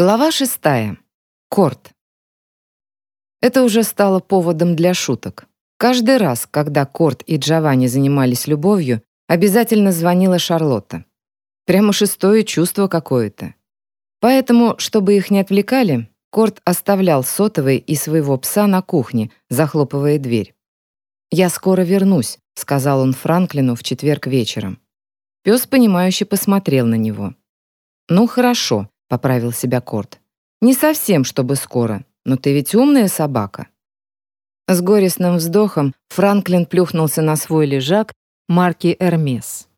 Глава шестая. Корт. Это уже стало поводом для шуток. Каждый раз, когда Корт и Джованни занимались любовью, обязательно звонила Шарлотта. Прямо шестое чувство какое-то. Поэтому, чтобы их не отвлекали, Корт оставлял сотовый и своего пса на кухне, захлопывая дверь. «Я скоро вернусь», — сказал он Франклину в четверг вечером. Пес, понимающе посмотрел на него. «Ну, хорошо», — поправил себя Корт. «Не совсем, чтобы скоро, но ты ведь умная собака». С горестным вздохом Франклин плюхнулся на свой лежак марки «Эрмес».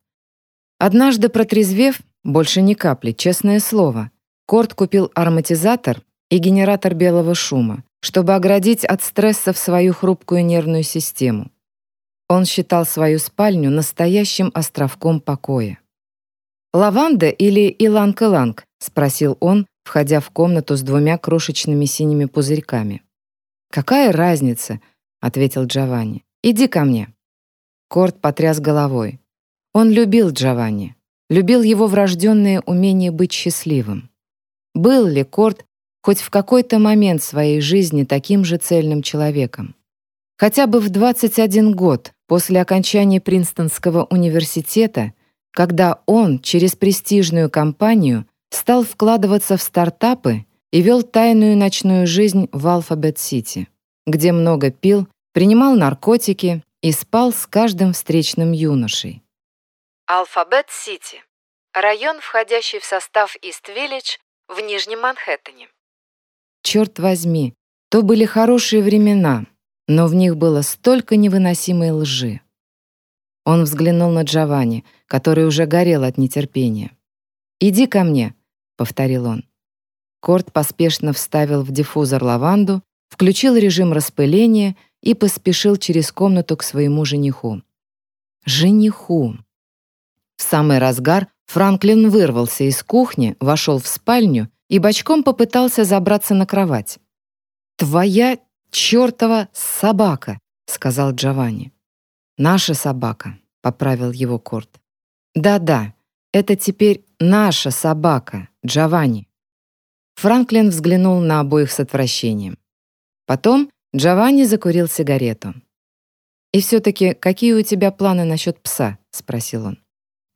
Однажды протрезвев, больше ни капли, честное слово, Корт купил ароматизатор и генератор белого шума, чтобы оградить от стресса в свою хрупкую нервную систему. Он считал свою спальню настоящим островком покоя. «Лаванда или иланг-иланг?» — спросил он, входя в комнату с двумя крошечными синими пузырьками. «Какая разница?» — ответил Джованни. «Иди ко мне». Корт потряс головой. Он любил Джованни, любил его врожденное умение быть счастливым. Был ли Корт хоть в какой-то момент своей жизни таким же цельным человеком. Хотя бы в 21 год после окончания Принстонского университета, когда он через престижную компанию стал вкладываться в стартапы и вел тайную ночную жизнь в Алфабет-Сити, где много пил, принимал наркотики и спал с каждым встречным юношей. Алфабет-Сити — район, входящий в состав Ист-Виллидж в Нижнем Манхэттене. Черт возьми, то были хорошие времена, но в них было столько невыносимой лжи. Он взглянул на Джованни, который уже горел от нетерпения. «Иди ко мне», — повторил он. Корт поспешно вставил в диффузор лаванду, включил режим распыления и поспешил через комнату к своему жениху. Жениху. В самый разгар Франклин вырвался из кухни, вошел в спальню и бочком попытался забраться на кровать. «Твоя чертова собака», — сказал Джованни. «Наша собака», — поправил его Корт. «Да-да, это теперь наша собака, Джованни». Франклин взглянул на обоих с отвращением. Потом Джованни закурил сигарету. «И все-таки какие у тебя планы насчет пса?» — спросил он.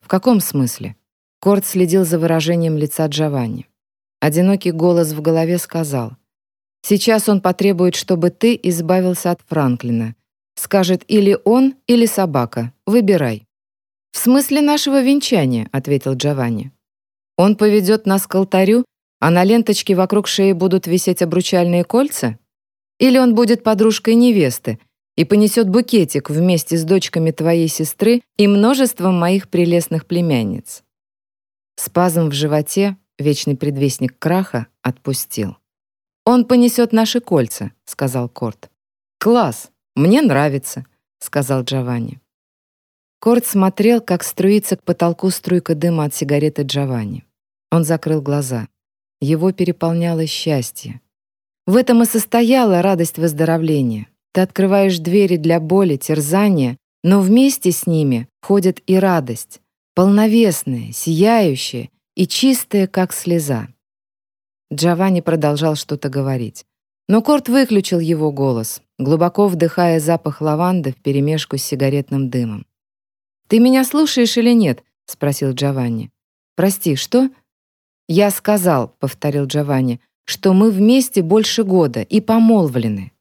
«В каком смысле?» Корт следил за выражением лица Джованни. Одинокий голос в голове сказал, «Сейчас он потребует, чтобы ты избавился от Франклина. Скажет или он, или собака. Выбирай». «В смысле нашего венчания», — ответил Джованни. «Он поведет нас к алтарю, а на ленточке вокруг шеи будут висеть обручальные кольца? Или он будет подружкой невесты и понесет букетик вместе с дочками твоей сестры и множеством моих прелестных племянниц?» Спазм в животе вечный предвестник краха, отпустил. «Он понесет наши кольца», — сказал Корт. «Класс! Мне нравится», — сказал Джованни. Корт смотрел, как струится к потолку струйка дыма от сигареты Джованни. Он закрыл глаза. Его переполняло счастье. В этом и состояла радость выздоровления. Ты открываешь двери для боли, терзания, но вместе с ними ходит и радость, полновесная, сияющая и чистая, как слеза. Джованни продолжал что-то говорить. Но Корт выключил его голос, глубоко вдыхая запах лаванды вперемешку с сигаретным дымом. «Ты меня слушаешь или нет?» — спросил Джованни. «Прости, что?» «Я сказал», — повторил Джованни, «что мы вместе больше года и помолвлены.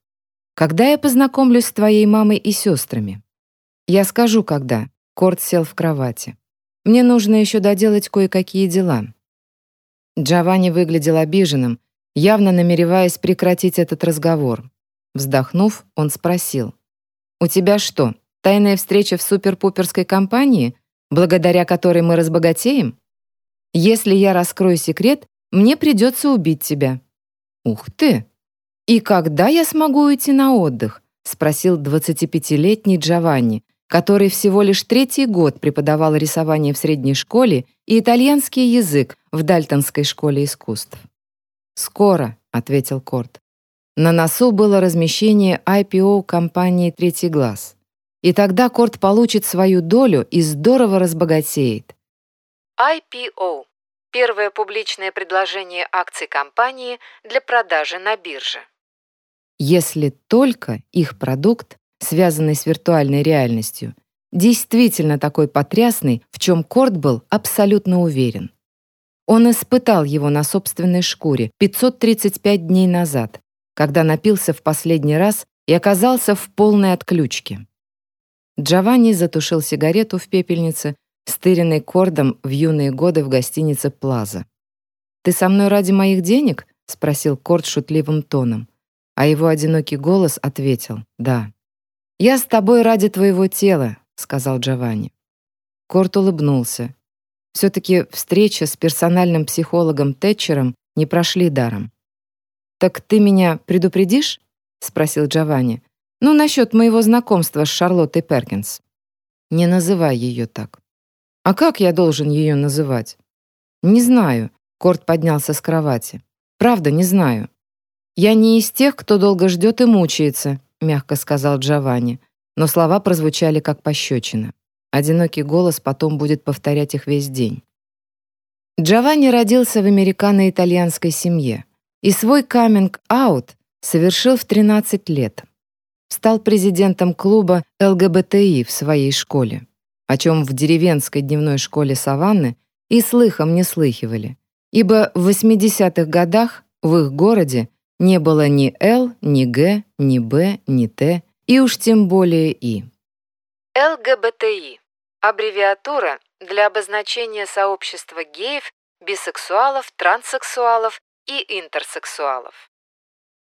Когда я познакомлюсь с твоей мамой и сестрами?» «Я скажу, когда». Корт сел в кровати. Мне нужно еще доделать кое-какие дела». Джованни выглядел обиженным, явно намереваясь прекратить этот разговор. Вздохнув, он спросил. «У тебя что, тайная встреча в супер-пуперской компании, благодаря которой мы разбогатеем? Если я раскрою секрет, мне придется убить тебя». «Ух ты! И когда я смогу уйти на отдых?» — спросил 25-летний Джованни, который всего лишь третий год преподавал рисование в средней школе и итальянский язык в Дальтонской школе искусств. «Скоро», — ответил Корт. На носу было размещение IPO компании «Третий глаз». И тогда Корт получит свою долю и здорово разбогатеет. IPO первое публичное предложение акций компании для продажи на бирже. Если только их продукт, связанный с виртуальной реальностью, действительно такой потрясный, в чем Корт был абсолютно уверен. Он испытал его на собственной шкуре 535 дней назад, когда напился в последний раз и оказался в полной отключке. Джованни затушил сигарету в пепельнице, стыренной кордом в юные годы в гостинице «Плаза». «Ты со мной ради моих денег?» — спросил Корд шутливым тоном. А его одинокий голос ответил «Да». «Я с тобой ради твоего тела», — сказал Джованни. Корт улыбнулся. Все-таки встреча с персональным психологом Тэтчером не прошли даром. «Так ты меня предупредишь?» — спросил Джованни. «Ну, насчет моего знакомства с Шарлоттой Перкинс». «Не называй ее так». «А как я должен ее называть?» «Не знаю», — Корт поднялся с кровати. «Правда, не знаю». «Я не из тех, кто долго ждет и мучается», — мягко сказал Джованни, но слова прозвучали как пощечина. Одинокий голос потом будет повторять их весь день. Джованни родился в американо-итальянской семье и свой каминг-аут совершил в 13 лет. Стал президентом клуба ЛГБТИ в своей школе, о чем в деревенской дневной школе Саванны и слыхом не слыхивали, ибо в 80-х годах в их городе не было ни Л, ни Г, ни Б, ни Т, и уж тем более И. ЛГБТИ Аббревиатура для обозначения сообщества геев, бисексуалов, транссексуалов и интерсексуалов.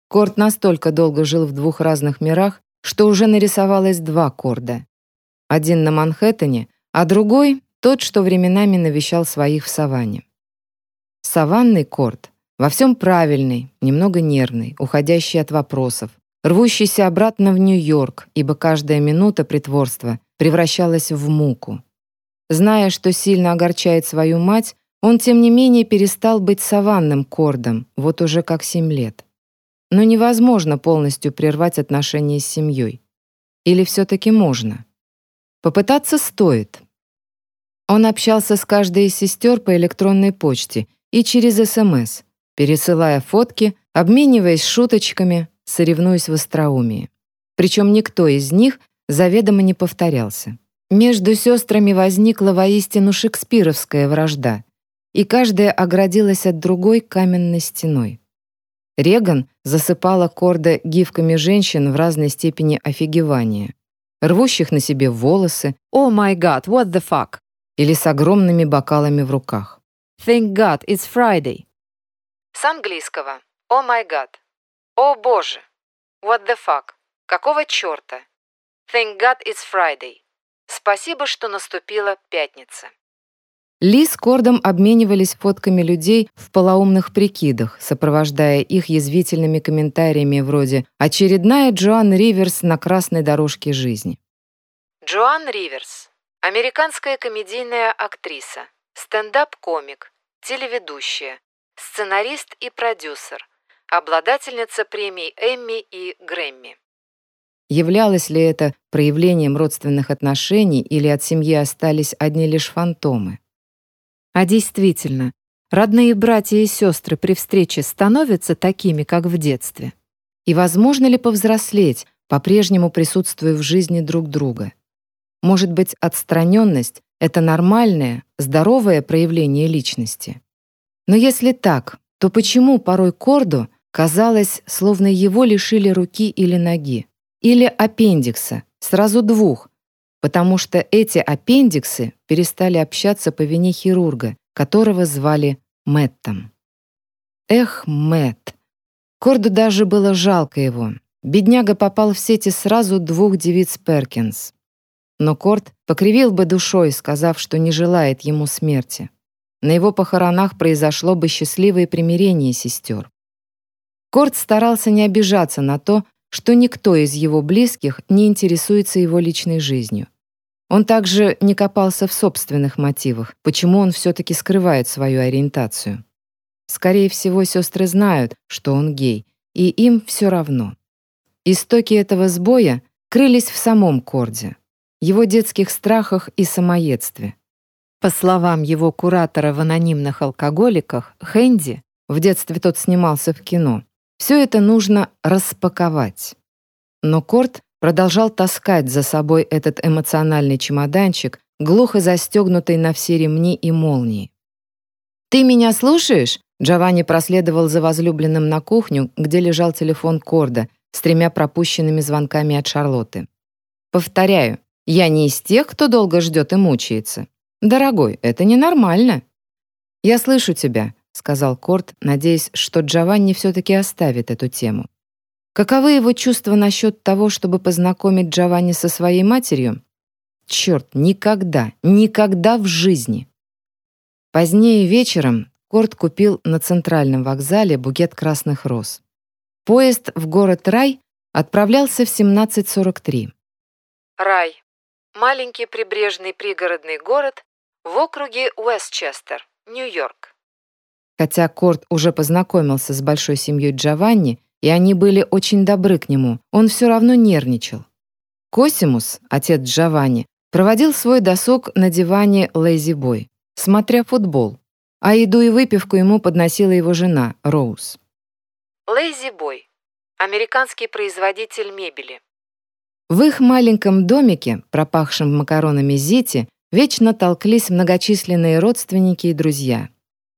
Корт настолько долго жил в двух разных мирах, что уже нарисовалось два Корда. Один на Манхэттене, а другой — тот, что временами навещал своих в саванне. Саванный Корт во всем правильный, немного нервный, уходящий от вопросов, рвущийся обратно в Нью-Йорк, ибо каждая минута притворства превращалась в муку. Зная, что сильно огорчает свою мать, он, тем не менее, перестал быть саванным кордом, вот уже как семь лет. Но невозможно полностью прервать отношения с семьей. Или все-таки можно? Попытаться стоит. Он общался с каждой из сестер по электронной почте и через СМС, пересылая фотки, обмениваясь шуточками, соревнуясь в остроумии. Причем никто из них заведомо не повторялся. Между сестрами возникла воистину шекспировская вражда, и каждая оградилась от другой каменной стеной. Реган засыпала Корда гифками женщин в разной степени офигевания, рвущих на себе волосы «Oh my God, what the fuck?» или с огромными бокалами в руках. «Thank God, it's Friday!» С английского «О май гад». «О боже!» «What the fuck?» «Какого черта?» Thank God it's Friday. Спасибо, что наступила пятница. Ли с Кордом обменивались фотками людей в полоумных прикидах, сопровождая их язвительными комментариями вроде «Очередная Джоан Риверс на красной дорожке жизни». Джоан Риверс – американская комедийная актриса, стендап-комик, телеведущая, сценарист и продюсер, обладательница премий Эмми и Грэмми. Являлось ли это проявлением родственных отношений или от семьи остались одни лишь фантомы? А действительно, родные братья и сестры при встрече становятся такими, как в детстве? И возможно ли повзрослеть, по-прежнему присутствуя в жизни друг друга? Может быть, отстраненность — это нормальное, здоровое проявление личности? Но если так, то почему порой Корду казалось, словно его лишили руки или ноги? или аппендикса, сразу двух, потому что эти аппендиксы перестали общаться по вине хирурга, которого звали Мэттом. Эх, Мэтт. Корду даже было жалко его. Бедняга попал в сети сразу двух девиц Перкинс. Но Корд покривил бы душой, сказав, что не желает ему смерти. На его похоронах произошло бы счастливое примирение сестер. Корд старался не обижаться на то, что никто из его близких не интересуется его личной жизнью. Он также не копался в собственных мотивах, почему он все-таки скрывает свою ориентацию. Скорее всего, сестры знают, что он гей, и им все равно. Истоки этого сбоя крылись в самом Корде, его детских страхах и самоедстве. По словам его куратора в анонимных алкоголиках, Хэнди, в детстве тот снимался в кино, все это нужно распаковать. Но Корт продолжал таскать за собой этот эмоциональный чемоданчик, глухо застегнутый на все ремни и молнии. «Ты меня слушаешь?» Джованни проследовал за возлюбленным на кухню, где лежал телефон Корда с тремя пропущенными звонками от Шарлотты. «Повторяю, я не из тех, кто долго ждет и мучается. Дорогой, это ненормально». «Я слышу тебя», — сказал Корт, надеясь, что Джованни все-таки оставит эту тему. Каковы его чувства насчет того, чтобы познакомить Джованни со своей матерью? Черт, никогда, никогда в жизни. Позднее вечером Корт купил на центральном вокзале букет красных роз. Поезд в город Рай отправлялся в 17.43. Рай. Маленький прибрежный пригородный город в округе Уэстчестер, Нью-Йорк. Хотя Корт уже познакомился с большой семьей Джованни, и они были очень добры к нему, он все равно нервничал. Косимус, отец Джованни, проводил свой досуг на диване Лейзи Бой смотря футбол, а еду и выпивку ему подносила его жена, Роуз. Лейзи Бой. Американский производитель мебели. В их маленьком домике, пропахшем макаронами Зити, вечно толклись многочисленные родственники и друзья.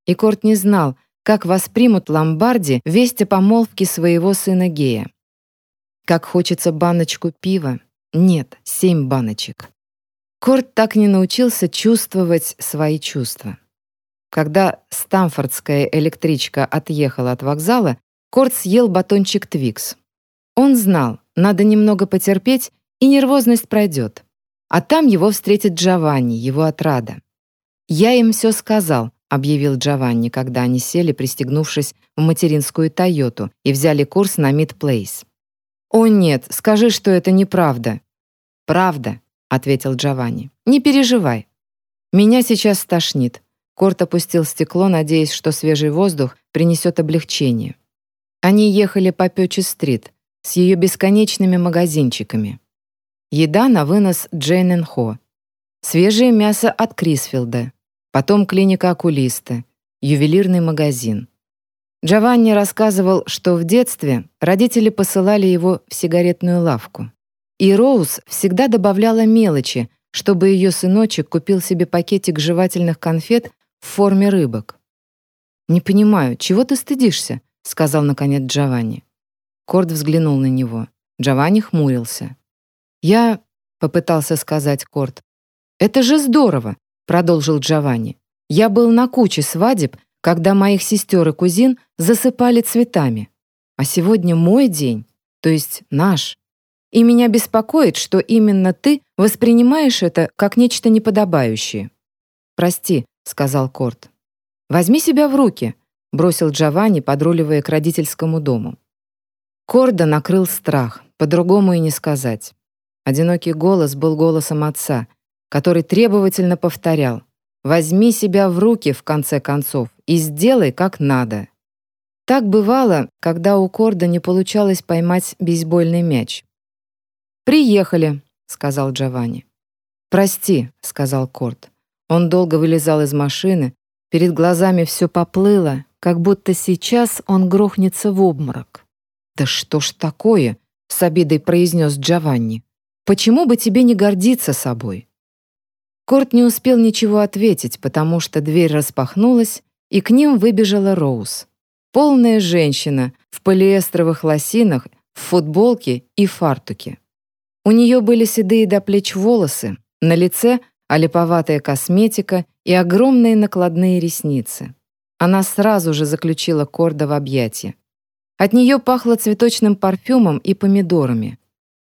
И Корт не знал, как воспримут ломбарди весть о помолвке своего сына Гея. Как хочется баночку пива. Нет, семь баночек. Корт так и не научился чувствовать свои чувства. Когда стамфордская электричка отъехала от вокзала, Корт съел батончик Твикс. Он знал, надо немного потерпеть, и нервозность пройдет. А там его встретит Джованни, его отрада. «Я им все сказал», — объявил Джованни, когда они сели, пристегнувшись в материнскую «Тойоту» и взяли курс на Мид-Плейс. «О нет, скажи, что это неправда». «Правда», — ответил Джованни. «Не переживай. Меня сейчас стошнит». Корт опустил стекло, надеясь, что свежий воздух принесет облегчение. Они ехали по Пёчи-стрит с ее бесконечными магазинчиками. Еда на вынос Джейн Хо. Свежее мясо от Крисфилда. Потом клиника окулиста. Ювелирный магазин. Джованни рассказывал, что в детстве родители посылали его в сигаретную лавку. И Роуз всегда добавляла мелочи, чтобы ее сыночек купил себе пакетик жевательных конфет в форме рыбок. «Не понимаю, чего ты стыдишься?» — сказал, наконец, Джованни. Корд взглянул на него. Джованни хмурился. «Я...» — попытался сказать Корд. «Это же здорово!» — продолжил Джованни. «Я был на куче свадеб, когда моих сестер и кузин засыпали цветами. А сегодня мой день, то есть наш. И меня беспокоит, что именно ты воспринимаешь это как нечто неподобающее. «Прости», — сказал Корт. «Возьми себя в руки», — бросил Джованни, подруливая к родительскому дому. Корда накрыл страх, по-другому и не сказать. Одинокий голос был голосом отца, который требовательно повторял «Возьми себя в руки, в конце концов, и сделай как надо». Так бывало, когда у Корда не получалось поймать бейсбольный мяч. «Приехали», — сказал Джованни. «Прости», — сказал Корт. Он долго вылезал из машины, перед глазами все поплыло, как будто сейчас он грохнется в обморок. «Да что ж такое?» — с обидой произнес Джованни. «Почему бы тебе не гордиться собой?» Корт не успел ничего ответить, потому что дверь распахнулась, и к ним выбежала Роуз. Полная женщина в полиэстровых лосинах, в футболке и фартуке. У нее были седые до плеч волосы, на лице олиповатая косметика и огромные накладные ресницы. Она сразу же заключила Корда в объятия. От нее пахло цветочным парфюмом и помидорами.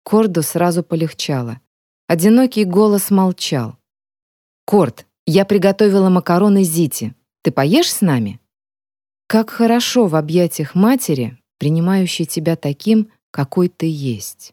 Корду сразу полегчало. Одинокий голос молчал. «Корд, я приготовила макароны Зити. Ты поешь с нами?» Как хорошо в объятиях матери, принимающей тебя таким, какой ты есть.